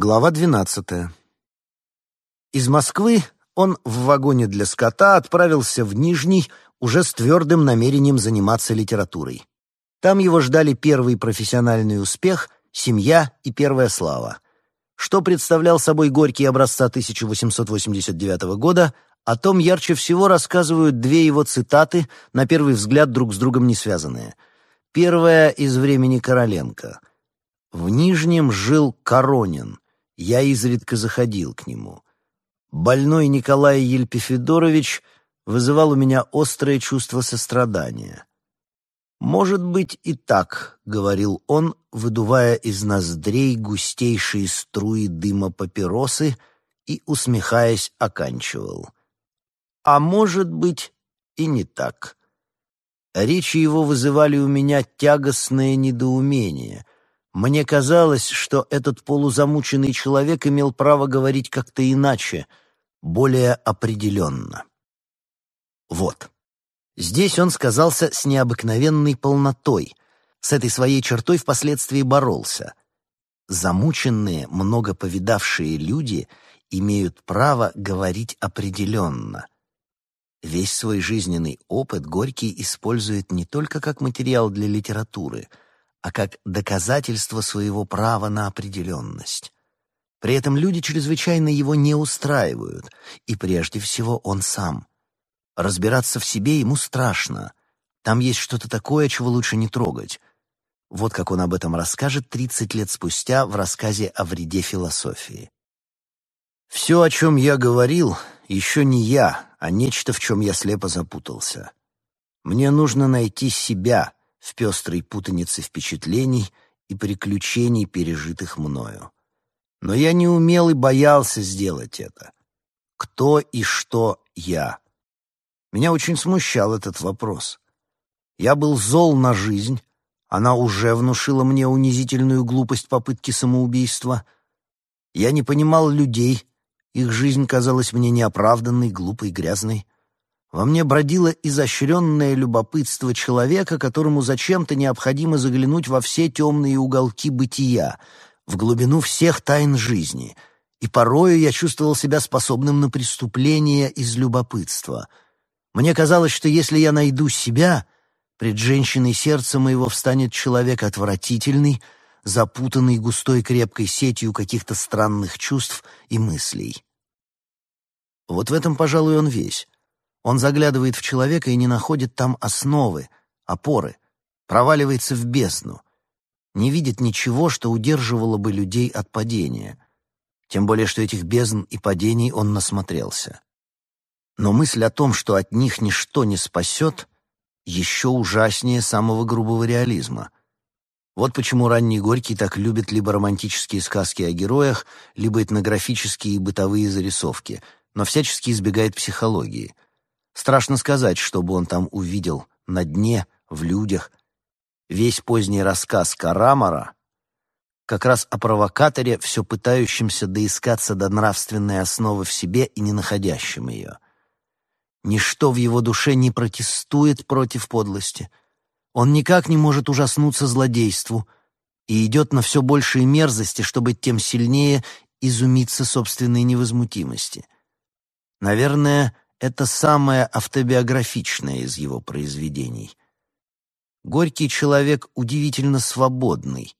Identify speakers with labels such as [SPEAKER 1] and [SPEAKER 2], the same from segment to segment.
[SPEAKER 1] Глава 12. Из Москвы он в вагоне для скота отправился в Нижний уже с твердым намерением заниматься литературой. Там его ждали первый профессиональный успех, семья и первая слава. Что представлял собой Горький образца 1889 года, о том ярче всего рассказывают две его цитаты, на первый взгляд друг с другом не связанные. Первая из времени Короленко. «В Нижнем жил Коронин» Я изредка заходил к нему. Больной Николай Ельпифедорович вызывал у меня острое чувство сострадания. «Может быть и так», — говорил он, выдувая из ноздрей густейшие струи дыма папиросы и, усмехаясь, оканчивал. «А может быть и не так». Речи его вызывали у меня тягостное недоумение — мне казалось, что этот полузамученный человек имел право говорить как-то иначе, более определенно. Вот. Здесь он сказался с необыкновенной полнотой. С этой своей чертой впоследствии боролся. Замученные, много повидавшие люди имеют право говорить определенно. Весь свой жизненный опыт Горький использует не только как материал для литературы — а как доказательство своего права на определенность. При этом люди чрезвычайно его не устраивают, и прежде всего он сам. Разбираться в себе ему страшно. Там есть что-то такое, чего лучше не трогать. Вот как он об этом расскажет 30 лет спустя в рассказе о вреде философии. «Все, о чем я говорил, еще не я, а нечто, в чем я слепо запутался. Мне нужно найти себя, в пестрой путанице впечатлений и приключений, пережитых мною. Но я не умел и боялся сделать это. Кто и что я? Меня очень смущал этот вопрос. Я был зол на жизнь, она уже внушила мне унизительную глупость попытки самоубийства. Я не понимал людей, их жизнь казалась мне неоправданной, глупой, грязной. Во мне бродило изощренное любопытство человека, которому зачем-то необходимо заглянуть во все темные уголки бытия, в глубину всех тайн жизни. И порою я чувствовал себя способным на преступление из любопытства. Мне казалось, что если я найду себя, пред женщиной сердца моего встанет человек отвратительный, запутанный густой крепкой сетью каких-то странных чувств и мыслей. Вот в этом, пожалуй, он весь. Он заглядывает в человека и не находит там основы, опоры, проваливается в бездну, не видит ничего, что удерживало бы людей от падения. Тем более, что этих бездн и падений он насмотрелся. Но мысль о том, что от них ничто не спасет, еще ужаснее самого грубого реализма. Вот почему ранний Горький так любит либо романтические сказки о героях, либо этнографические и бытовые зарисовки, но всячески избегает психологии — Страшно сказать, что бы он там увидел на дне, в людях. Весь поздний рассказ Карамара как раз о провокаторе, все пытающемся доискаться до нравственной основы в себе и не находящем ее. Ничто в его душе не протестует против подлости. Он никак не может ужаснуться злодейству и идет на все большие мерзости, чтобы тем сильнее изумиться собственной невозмутимости. Наверное, это самое автобиографичное из его произведений. Горький человек удивительно свободный,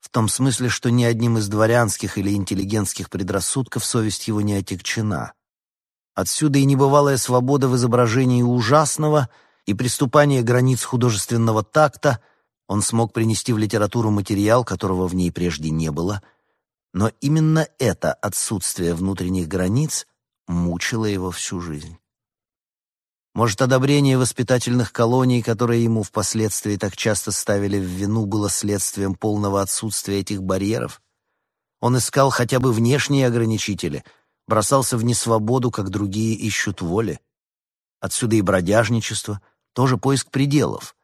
[SPEAKER 1] в том смысле, что ни одним из дворянских или интеллигентских предрассудков совесть его не отягчена. Отсюда и небывалая свобода в изображении ужасного и приступание границ художественного такта он смог принести в литературу материал, которого в ней прежде не было, но именно это отсутствие внутренних границ мучило его всю жизнь. Может, одобрение воспитательных колоний, которые ему впоследствии так часто ставили в вину, было следствием полного отсутствия этих барьеров? Он искал хотя бы внешние ограничители, бросался в несвободу, как другие ищут воли. Отсюда и бродяжничество, тоже поиск пределов.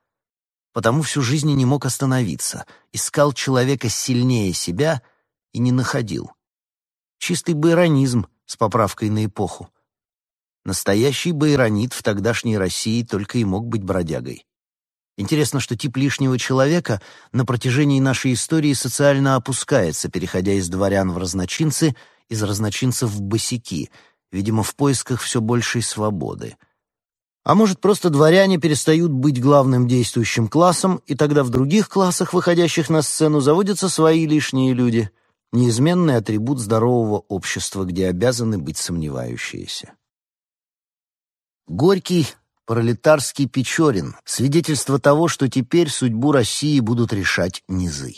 [SPEAKER 1] Потому всю жизнь не мог остановиться, искал человека сильнее себя и не находил. Чистый байронизм с поправкой на эпоху. Настоящий байронит в тогдашней России только и мог быть бродягой. Интересно, что тип лишнего человека на протяжении нашей истории социально опускается, переходя из дворян в разночинцы, из разночинцев в босяки, видимо, в поисках все большей свободы. А может, просто дворяне перестают быть главным действующим классом, и тогда в других классах, выходящих на сцену, заводятся свои лишние люди, неизменный атрибут здорового общества, где обязаны быть сомневающиеся. Горький пролетарский Печорин, свидетельство того, что теперь судьбу России будут решать низы.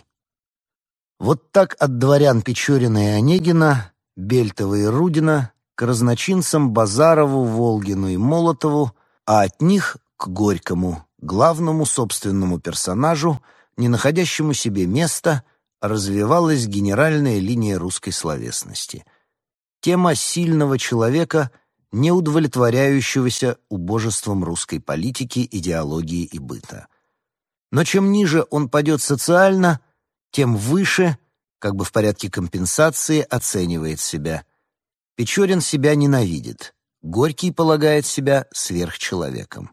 [SPEAKER 1] Вот так от дворян Печорина и Онегина, Бельтова и Рудина, к разночинцам Базарову, Волгину и Молотову, а от них к Горькому, главному собственному персонажу, не находящему себе места, развивалась генеральная линия русской словесности. Тема сильного человека — не удовлетворяющегося убожеством русской политики, идеологии и быта. Но чем ниже он падет социально, тем выше, как бы в порядке компенсации, оценивает себя. Печорин себя ненавидит, Горький полагает себя сверхчеловеком.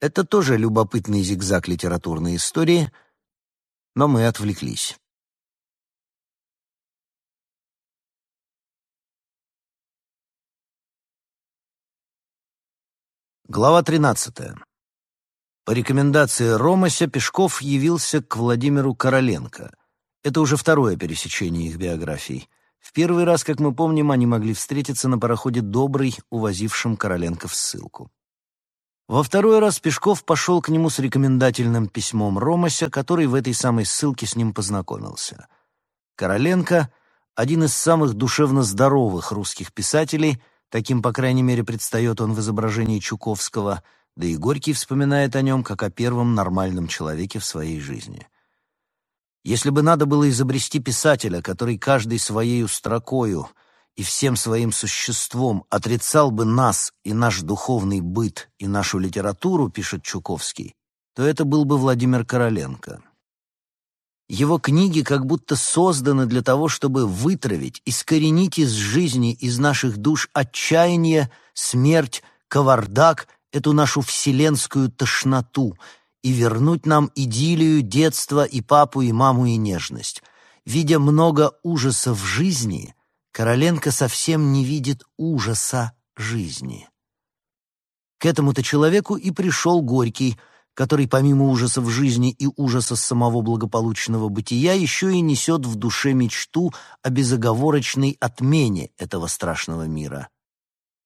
[SPEAKER 1] Это тоже любопытный зигзаг литературной истории, но мы отвлеклись. Глава 13. По рекомендации Ромася Пешков явился к Владимиру Короленко. Это уже второе пересечение их биографий. В первый раз, как мы помним, они могли встретиться на пароходе «Добрый», увозившем Короленко в ссылку. Во второй раз Пешков пошел к нему с рекомендательным письмом Ромася, который в этой самой ссылке с ним познакомился. Короленко — один из самых душевно здоровых русских писателей — Таким, по крайней мере, предстает он в изображении Чуковского, да и Горький вспоминает о нем как о первом нормальном человеке в своей жизни. Если бы надо было изобрести писателя, который каждой своей строкою и всем своим существом отрицал бы нас и наш духовный быт и нашу литературу, пишет Чуковский, то это был бы Владимир Короленко. Его книги как будто созданы для того, чтобы вытравить, искоренить из жизни, из наших душ отчаяние, смерть, кавардак, эту нашу вселенскую тошноту и вернуть нам идиллию детства и папу, и маму, и нежность. Видя много ужаса в жизни, Короленко совсем не видит ужаса жизни. К этому-то человеку и пришел Горький – который помимо ужасов жизни и ужаса самого благополучного бытия еще и несет в душе мечту о безоговорочной отмене этого страшного мира.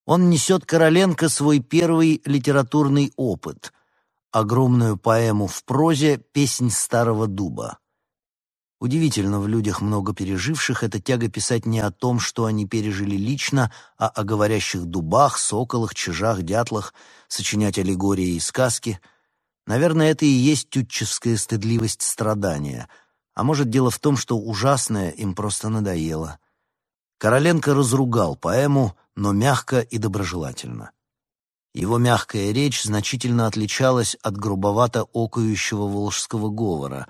[SPEAKER 1] Он несет Короленко свой первый литературный опыт — огромную поэму в прозе «Песнь старого дуба». Удивительно, в людях, много переживших, эта тяга писать не о том, что они пережили лично, а о говорящих дубах, соколах, чижах, дятлах, сочинять аллегории и сказки — Наверное, это и есть тютческая стыдливость страдания. А может, дело в том, что ужасное им просто надоело. Короленко разругал поэму, но мягко и доброжелательно. Его мягкая речь значительно отличалась от грубовато окающего волжского говора,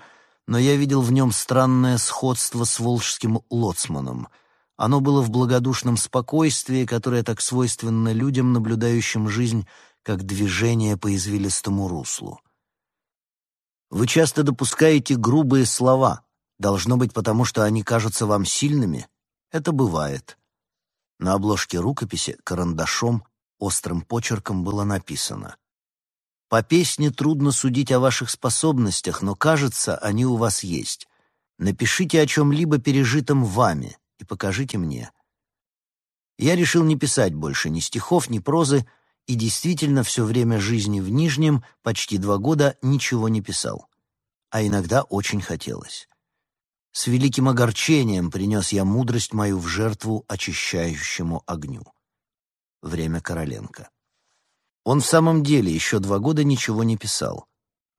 [SPEAKER 1] но я видел в нем странное сходство с волжским лоцманом. Оно было в благодушном спокойствии, которое так свойственно людям, наблюдающим жизнь как движение по извилистому руслу. Вы часто допускаете грубые слова. Должно быть потому, что они кажутся вам сильными. Это бывает. На обложке рукописи карандашом острым почерком было написано «По песне трудно судить о ваших способностях, но, кажется, они у вас есть. Напишите о чем-либо пережитом вами и покажите мне». Я решил не писать больше ни стихов, ни прозы, и действительно все время жизни в Нижнем, почти два года, ничего не писал. А иногда очень хотелось. С великим огорчением принес я мудрость мою в жертву очищающему огню. Время Короленко. Он в самом деле еще два года ничего не писал.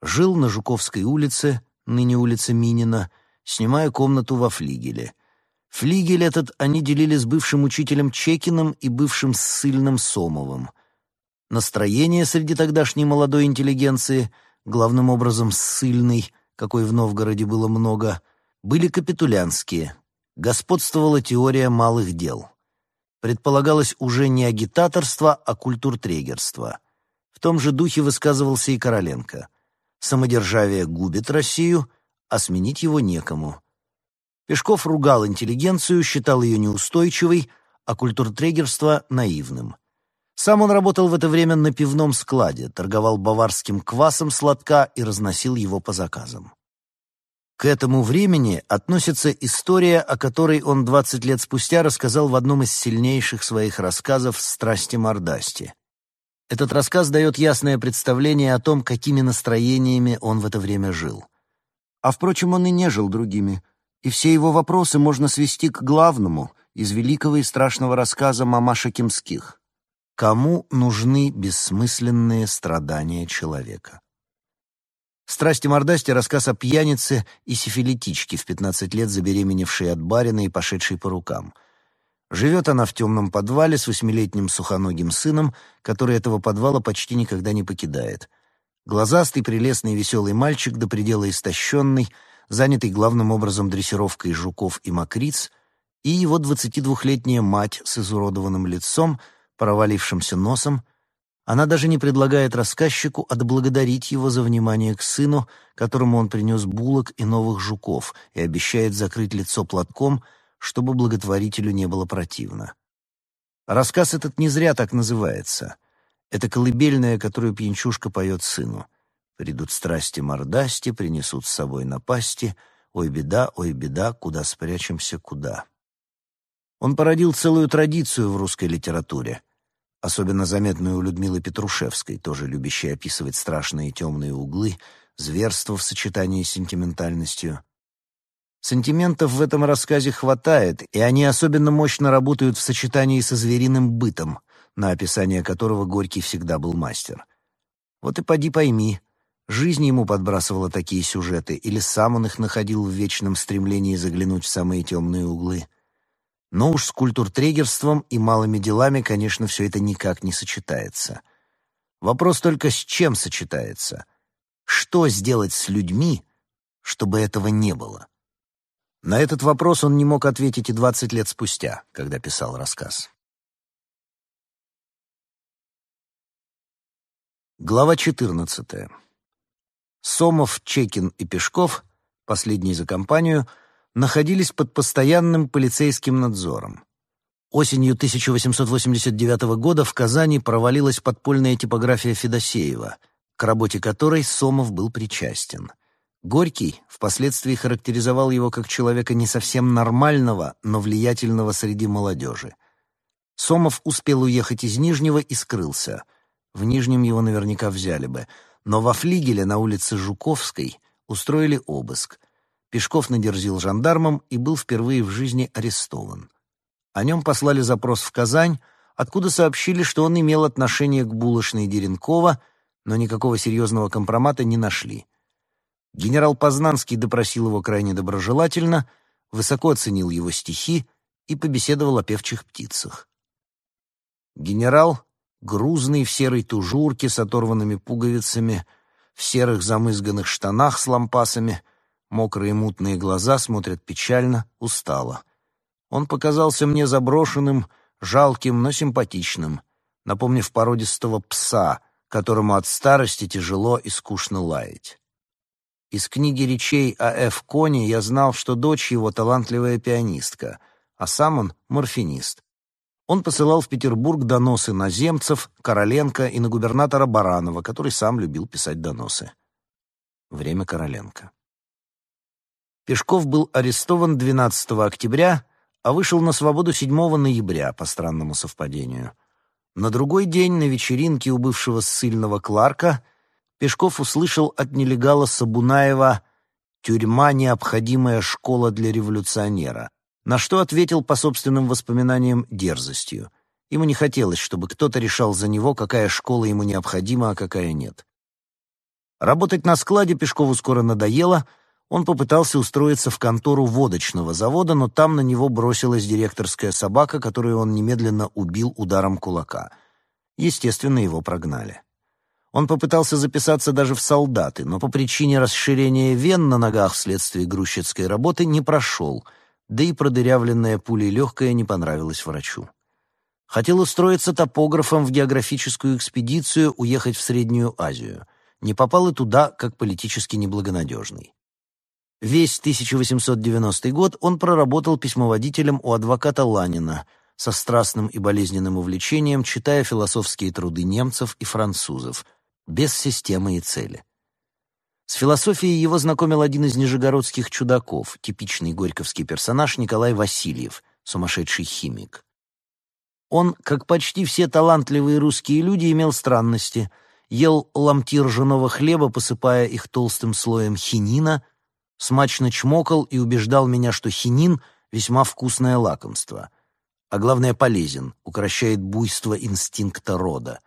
[SPEAKER 1] Жил на Жуковской улице, ныне улица Минина, снимая комнату во флигеле. Флигель этот они делили с бывшим учителем Чекиным и бывшим ссыльным Сомовым — Настроение среди тогдашней молодой интеллигенции, главным образом ссыльной, какой в Новгороде было много, были капитулянские. Господствовала теория малых дел. Предполагалось уже не агитаторство, а культуртрегерство. В том же духе высказывался и Короленко. Самодержавие губит Россию, а сменить его некому. Пешков ругал интеллигенцию, считал ее неустойчивой, а культуртрегерство — наивным. Сам он работал в это время на пивном складе, торговал баварским квасом сладка и разносил его по заказам. К этому времени относится история, о которой он 20 лет спустя рассказал в одном из сильнейших своих рассказов «Страсти мордасти». Этот рассказ дает ясное представление о том, какими настроениями он в это время жил. А, впрочем, он и не жил другими, и все его вопросы можно свести к главному из великого и страшного рассказа Мамаша Кимских. Кому нужны бессмысленные страдания человека? «Страсти мордасти» — рассказ о пьянице и сифилитичке в 15 лет забеременевшей от барина и пошедшей по рукам. Живет она в темном подвале с восьмилетним сухоногим сыном, который этого подвала почти никогда не покидает. Глазастый, прелестный, веселый мальчик, до предела истощенный, занятый главным образом дрессировкой жуков и мокриц, и его 22-летняя мать с изуродованным лицом, провалившимся носом — она даже не предлагает рассказчику отблагодарить его за внимание к сыну, которому он принес булок и новых жуков, и обещает закрыть лицо платком, чтобы благотворителю не было противно. Рассказ этот не зря так называется. Это колыбельная, которую пьянчушка поет сыну. «Придут страсти мордасти, принесут с собой напасти, ой, беда, ой, беда, куда спрячемся, куда». Он породил целую традицию в русской литературе — особенно заметную у Людмилы Петрушевской, тоже любящей описывать страшные темные углы, зверство в сочетании с сентиментальностью. Сантиментов в этом рассказе хватает, и они особенно мощно работают в сочетании со звериным бытом, на описание которого Горький всегда был мастер. Вот и поди пойми, жизнь ему подбрасывала такие сюжеты, или сам он их находил в вечном стремлении заглянуть в самые темные углы. Но уж с культуртрегерством и малыми делами, конечно, все это никак не сочетается. Вопрос только с чем сочетается. Что сделать с людьми, чтобы этого не было? На этот вопрос он не мог ответить и 20 лет спустя, когда писал рассказ. Глава 14. Сомов, Чекин и Пешков, последний за компанию — находились под постоянным полицейским надзором. Осенью 1889 года в Казани провалилась подпольная типография Федосеева, к работе которой Сомов был причастен. Горький впоследствии характеризовал его как человека не совсем нормального, но влиятельного среди молодежи. Сомов успел уехать из Нижнего и скрылся. В Нижнем его наверняка взяли бы. Но во флигеле на улице Жуковской устроили обыск. Пешков надерзил жандармам и был впервые в жизни арестован. О нем послали запрос в Казань, откуда сообщили, что он имел отношение к булочной Деренкова, но никакого серьезного компромата не нашли. Генерал Познанский допросил его крайне доброжелательно, высоко оценил его стихи и побеседовал о певчих птицах. Генерал, грузный в серой тужурке с оторванными пуговицами, в серых замызганных штанах с лампасами — Мокрые мутные глаза смотрят печально, устало. Он показался мне заброшенным, жалким, но симпатичным, напомнив породистого пса, которому от старости тяжело и скучно лаять. Из книги речей А.Ф. Кони я знал, что дочь его талантливая пианистка, а сам он морфинист. Он посылал в Петербург доносы на земцев, Короленко и на губернатора Баранова, который сам любил писать доносы. Время Короленко. Пешков был арестован 12 октября, а вышел на свободу 7 ноября по странному совпадению. На другой день на вечеринке у бывшего ссыльного Кларка Пешков услышал от нелегала Сабунаева «Тюрьма — необходимая школа для революционера», на что ответил по собственным воспоминаниям дерзостью. Ему не хотелось, чтобы кто-то решал за него, какая школа ему необходима, а какая нет. Работать на складе Пешкову скоро надоело — он попытался устроиться в контору водочного завода, но там на него бросилась директорская собака, которую он немедленно убил ударом кулака. Естественно, его прогнали. Он попытался записаться даже в солдаты, но по причине расширения вен на ногах вследствие грузчицкой работы не прошел, да и продырявленная пулей легкая не понравилась врачу. Хотел устроиться топографом в географическую экспедицию, уехать в Среднюю Азию. не попал и туда, как политически неблагонадежный. Весь 1890 год он проработал письмоводителем у адвоката Ланина, со страстным и болезненным увлечением, читая философские труды немцев и французов, без системы и цели. С философией его знакомил один из нижегородских чудаков, типичный горьковский персонаж Николай Васильев, сумасшедший химик. Он, как почти все талантливые русские люди, имел странности, ел ломти ржаного хлеба, посыпая их толстым слоем хинина, смачно чмокал и убеждал меня, что хинин — весьма вкусное лакомство, а главное — полезен, укращает буйство инстинкта рода.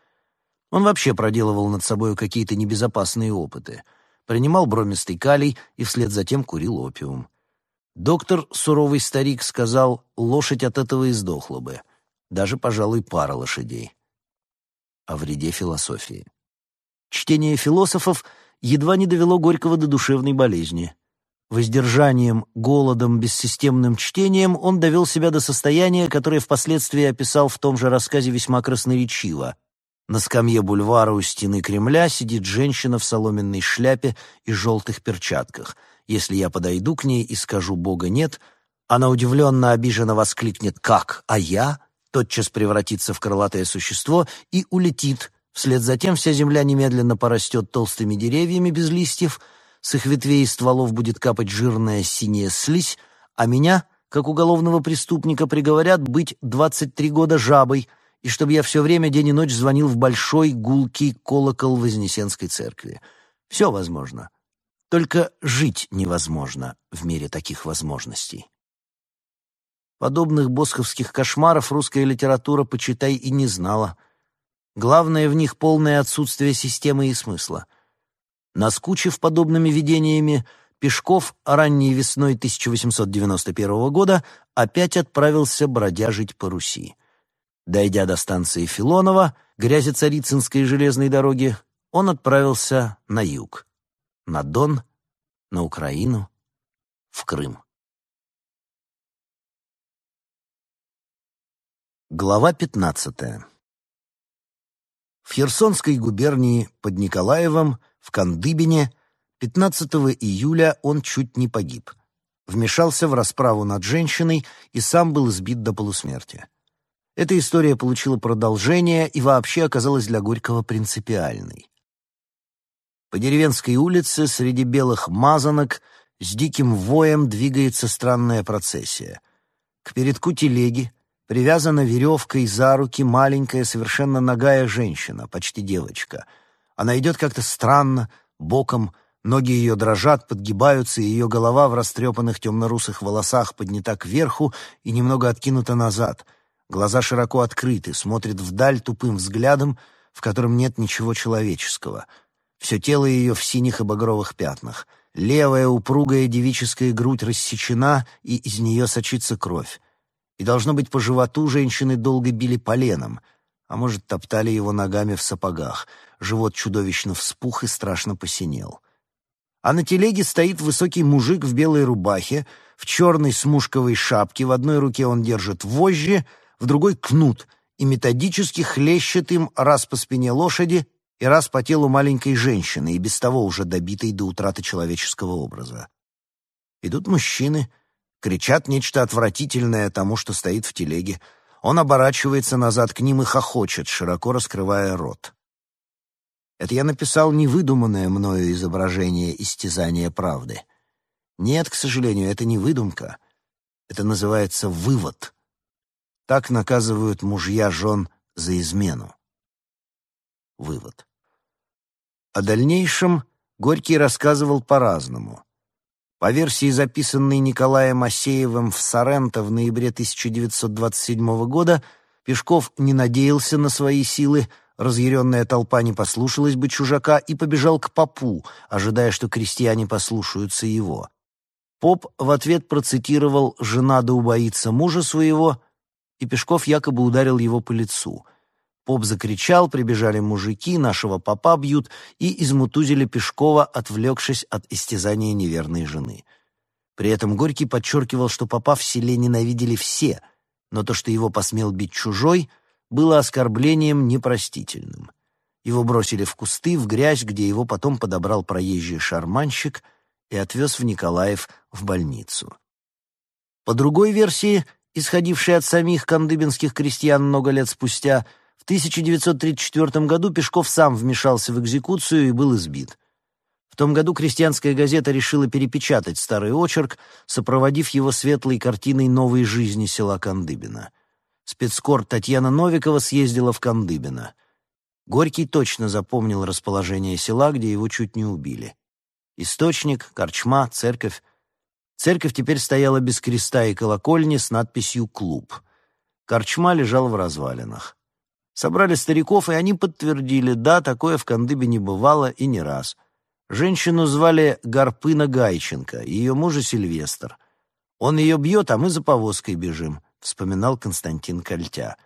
[SPEAKER 1] Он вообще проделывал над собой какие-то небезопасные опыты — принимал бромистый калий и вслед за тем курил опиум. Доктор, суровый старик, сказал, лошадь от этого и сдохла бы. Даже, пожалуй, пара лошадей. О вреде философии. Чтение философов едва не довело Горького до душевной болезни. Воздержанием, голодом, бессистемным чтением он довел себя до состояния, которое впоследствии описал в том же рассказе весьма красноречиво — на скамье бульвара у стены Кремля сидит женщина в соломенной шляпе и желтых перчатках. Если я подойду к ней и скажу «Бога нет», она удивленно обиженно воскликнет «Как? А я?» тотчас превратится в крылатое существо и улетит. Вслед за тем вся земля немедленно порастет толстыми деревьями без листьев, с их ветвей и стволов будет капать жирная синяя слизь, а меня, как уголовного преступника, приговорят быть двадцать три года жабой, и чтобы я все время день и ночь звонил в большой гулкий колокол Вознесенской церкви. Все возможно. Только жить невозможно в мире таких возможностей. Подобных босховских кошмаров русская литература, почитай, и не знала. Главное в них полное отсутствие системы и смысла. Наскучив подобными видениями, Пешков ранней весной 1891 года опять отправился бродяжить по Руси. Дойдя до станции Филонова, Грязя-Царицынской железной дороги, он отправился на юг, на Дон, на Украину, в Крым. Глава 15. В Херсонской губернии под Николаевом, в Кандыбине, 15 июля он чуть не погиб. Вмешался в расправу над женщиной и сам был избит до полусмерти. Эта история получила продолжение и вообще оказалась для Горького принципиальной. По деревенской улице среди белых мазанок с диким воем двигается странная процессия. К передку телеги привязана веревкой за руки маленькая, совершенно нагая женщина, почти девочка. Она идет как-то странно, боком, ноги ее дрожат, подгибаются, и ее голова в растрепанных темно-русых волосах поднята кверху и немного откинута назад — Глаза широко открыты, смотрит вдаль тупым взглядом, в котором нет ничего человеческого. Все тело ее в синих и багровых пятнах. Левая упругая девическая грудь рассечена, и из нее сочится кровь. И, должно быть, по животу женщины долго били поленом, а может, топтали его ногами в сапогах. Живот чудовищно вспух и страшно посинел. А на телеге стоит высокий мужик в белой рубахе, в черной смушковой шапке, в одной руке он держит вожжи, в другой — кнут, и методически хлещет им раз по спине лошади и раз по телу маленькой женщины, и без того уже добитой до утраты человеческого образа. Идут мужчины, кричат нечто отвратительное тому, что стоит в телеге. Он оборачивается назад к ним и хохочет, широко раскрывая рот. Это я написал невыдуманное мною изображение истязания правды. Нет, к сожалению, это не выдумка. Это называется вывод. Так наказывают мужья жен за измену. Вывод. О дальнейшем Горький рассказывал по-разному. По версии, записанной Николаем Асеевым в Соренто в ноябре 1927 года, Пешков не надеялся на свои силы, разъяренная толпа не послушалась бы чужака и побежал к попу, ожидая, что крестьяне послушаются его. Поп в ответ процитировал «Жена да убоится мужа своего», и Пешков якобы ударил его по лицу. Поп закричал, прибежали мужики, нашего попа бьют, и измутузили Пешкова, отвлекшись от истязания неверной жены. При этом Горький подчеркивал, что попа в селе ненавидели все, но то, что его посмел бить чужой, было оскорблением непростительным. Его бросили в кусты, в грязь, где его потом подобрал проезжий шарманщик и отвез в Николаев в больницу. По другой версии, исходившей от самих кандыбинских крестьян много лет спустя, в 1934 году Пешков сам вмешался в экзекуцию и был избит. В том году крестьянская газета решила перепечатать старый очерк, сопроводив его светлой картиной новой жизни села Кандыбина. Спецкор Татьяна Новикова съездила в Кандыбино. Горький точно запомнил расположение села, где его чуть не убили. Источник, корчма, церковь Церковь теперь стояла без креста и колокольни с надписью «Клуб». Корчма лежал в развалинах. Собрали стариков, и они подтвердили, да, такое в Кандыбе не бывало и не раз. Женщину звали Гарпына Гайченко, ее мужа Сильвестр. Он ее бьет, а мы за повозкой бежим, — вспоминал Константин Кольтя.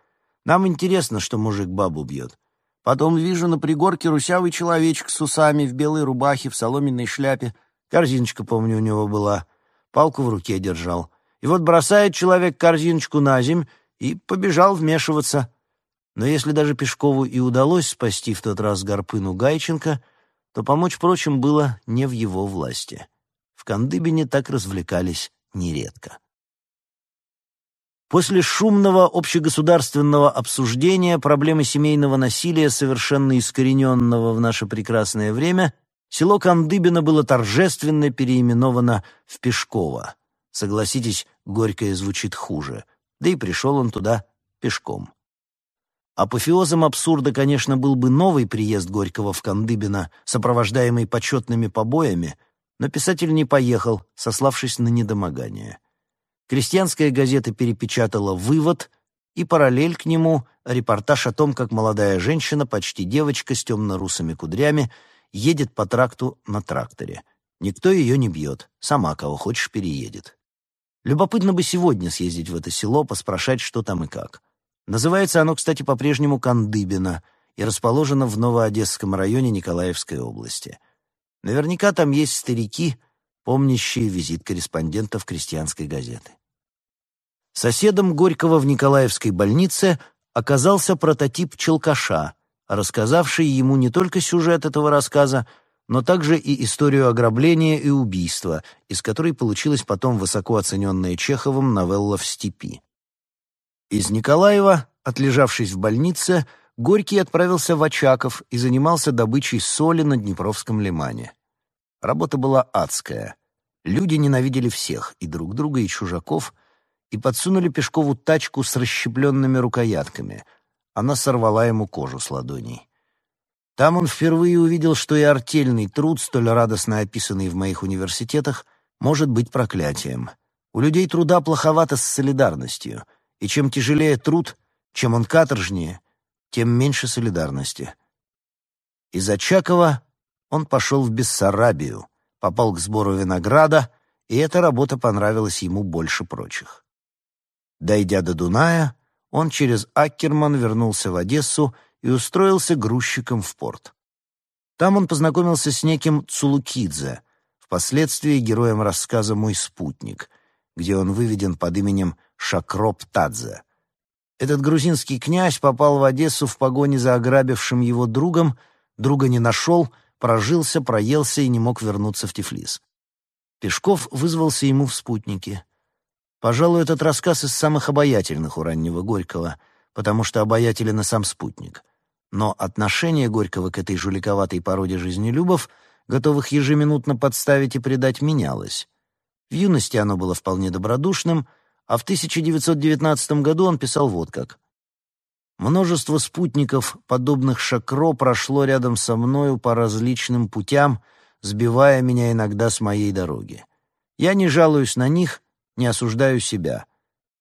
[SPEAKER 1] Нам интересно, что мужик бабу бьет. Потом вижу на пригорке русявый человечек с усами, в белой рубахе, в соломенной шляпе. Корзиночка, помню, у него была палку в руке держал. И вот бросает человек корзиночку на земь и побежал вмешиваться. Но если даже Пешкову и удалось спасти в тот раз Гарпыну Гайченко, то помочь прочим было не в его власти. В Кандыбине так развлекались нередко. После шумного общегосударственного обсуждения проблемы семейного насилия, совершенно искорененного в наше прекрасное время, Село Кандыбино было торжественно переименовано в Пешково. Согласитесь, Горькое звучит хуже. Да и пришел он туда пешком. Апофеозом абсурда, конечно, был бы новый приезд Горького в Кандыбино, сопровождаемый почетными побоями, но писатель не поехал, сославшись на недомогание. Крестьянская газета перепечатала «Вывод», и параллель к нему репортаж о том, как молодая женщина, почти девочка с темно-русыми кудрями, едет по тракту на тракторе. Никто ее не бьет, сама кого хочешь переедет. Любопытно бы сегодня съездить в это село, поспрашать, что там и как. Называется оно, кстати, по-прежнему Кандыбино и расположено в Новоодесском районе Николаевской области. Наверняка там есть старики, помнящие визит корреспондентов крестьянской газеты. Соседом Горького в Николаевской больнице оказался прототип Челкаша, рассказавший ему не только сюжет этого рассказа, но также и историю ограбления и убийства, из которой получилась потом высоко оцененная Чеховым новелла «В степи». Из Николаева, отлежавшись в больнице, Горький отправился в Очаков и занимался добычей соли на Днепровском лимане. Работа была адская. Люди ненавидели всех, и друг друга, и чужаков, и подсунули Пешкову тачку с расщепленными рукоятками — она сорвала ему кожу с ладоней. Там он впервые увидел, что и артельный труд, столь радостно описанный в моих университетах, может быть проклятием. У людей труда плоховато с солидарностью, и чем тяжелее труд, чем он каторжнее, тем меньше солидарности. Из Очакова он пошел в Бессарабию, попал к сбору винограда, и эта работа понравилась ему больше прочих. Дойдя до Дуная, он через Аккерман вернулся в Одессу и устроился грузчиком в порт. Там он познакомился с неким Цулукидзе, впоследствии героем рассказа «Мой спутник», где он выведен под именем Шакроп Тадзе. Этот грузинский князь попал в Одессу в погоне за ограбившим его другом, друга не нашел, прожился, проелся и не мог вернуться в Тифлис. Пешков вызвался ему в спутники. Пожалуй, этот рассказ из самых обаятельных у раннего Горького, потому что обаятелен и сам спутник. Но отношение Горького к этой жуликоватой породе жизнелюбов, готовых ежеминутно подставить и предать, менялось. В юности оно было вполне добродушным, а в 1919 году он писал вот как. «Множество спутников, подобных Шакро, прошло рядом со мною по различным путям, сбивая меня иногда с моей дороги. Я не жалуюсь на них, не осуждаю себя.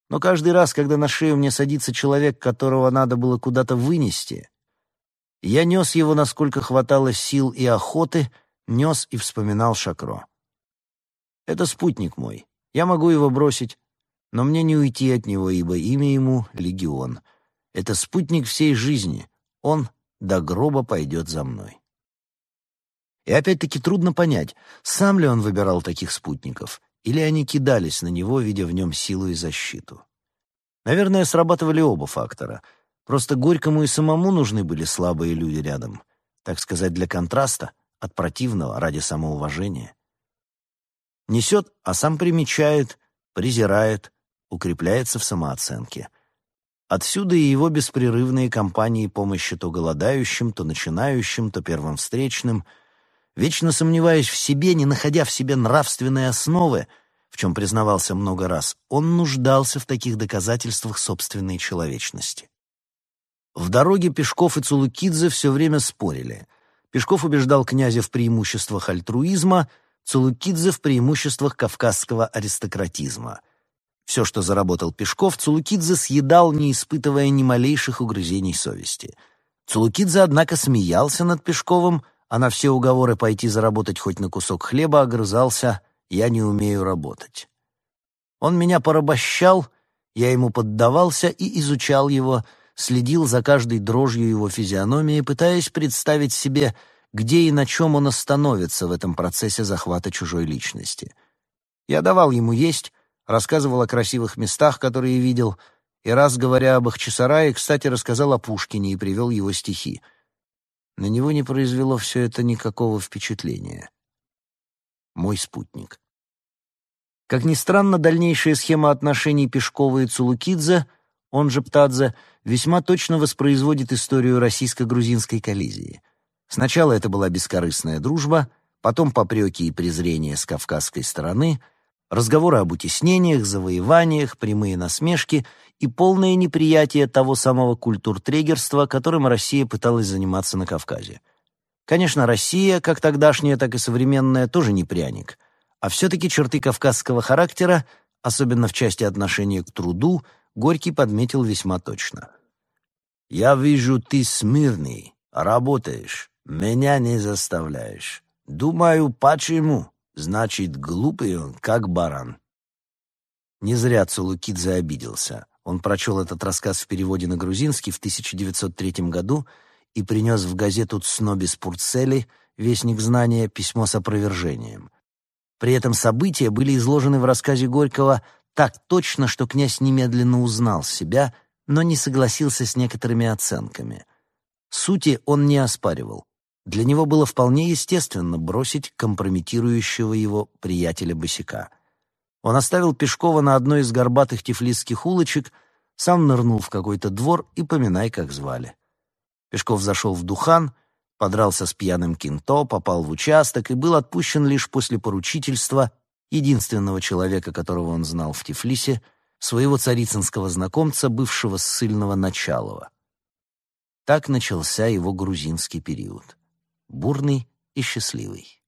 [SPEAKER 1] Но каждый раз, когда на шею мне садится человек, которого надо было куда-то вынести, я нес его, насколько хватало сил и охоты, нес и вспоминал Шакро. Это спутник мой. Я могу его бросить, но мне не уйти от него, ибо имя ему — Легион. Это спутник всей жизни. Он до гроба пойдет за мной. И опять-таки трудно понять, сам ли он выбирал таких спутников, или они кидались на него, видя в нем силу и защиту. Наверное, срабатывали оба фактора. Просто Горькому и самому нужны были слабые люди рядом. так сказать, для контраста, от противного, ради самоуважения. Несет, а сам примечает, презирает, укрепляется в самооценке. Отсюда и его беспрерывные кампании помощи то голодающим, то начинающим, то первым встречным, вечно сомневаясь в себе, не находя в себе нравственной основы, в чем признавался много раз, он нуждался в таких доказательствах собственной человечности. В дороге Пешков и Цулукидзе все время спорили. Пешков убеждал князя в преимуществах альтруизма, Цулукидзе в преимуществах кавказского аристократизма. Все, что заработал Пешков, Цулукидзе съедал, не испытывая ни малейших угрызений совести. Цулукидзе, однако, смеялся над Пешковым, а на все уговоры пойти заработать хоть на кусок хлеба огрызался «я не умею работать». Он меня порабощал, я ему поддавался и изучал его – следил за каждой дрожью его физиономии, пытаясь представить себе, где и на чем он остановится в этом процессе захвата чужой личности. Я давал ему есть, рассказывал о красивых местах, которые видел, и раз, говоря об Ахчисарае, кстати, рассказал о Пушкине и привел его стихи. На него не произвело все это никакого впечатления. Мой спутник. Как ни странно, дальнейшая схема отношений Пешкова и Цулукидзе, он же Птадзе, весьма точно воспроизводит историю российско-грузинской коллизии. Сначала это была бескорыстная дружба, потом попреки и презрения с кавказской стороны, разговоры об утеснениях, завоеваниях, прямые насмешки и полное неприятие того самого культуртрегерства, которым Россия пыталась заниматься на Кавказе. Конечно, Россия, как тогдашняя, так и современная, тоже не пряник, а все-таки черты кавказского характера, особенно в части отношения к труду, Горький подметил весьма точно. «Я вижу, ты смирный, работаешь, меня не заставляешь. Думаю, почему? Значит, глупый он, как баран». Не зря Цулукидзе обиделся. Он прочел этот рассказ в переводе на грузинский в 1903 году и принес в газету «Цнобис Пурцели» «Вестник знания» письмо с опровержением. При этом события были изложены в рассказе Горького так точно, что князь немедленно узнал себя, но не согласился с некоторыми оценками. Сути он не оспаривал. Для него было вполне естественно бросить компрометирующего его приятеля босика. Он оставил Пешкова на одной из горбатых тифлисских улочек, сам нырнул в какой-то двор и поминай, как звали. Пешков зашел в Духан, подрался с пьяным кинто, попал в участок и был отпущен лишь после поручительства единственного человека, которого он знал в Тифлисе, своего царицынского знакомца, бывшего ссыльного Началова. Так начался его грузинский период. Бурный и счастливый.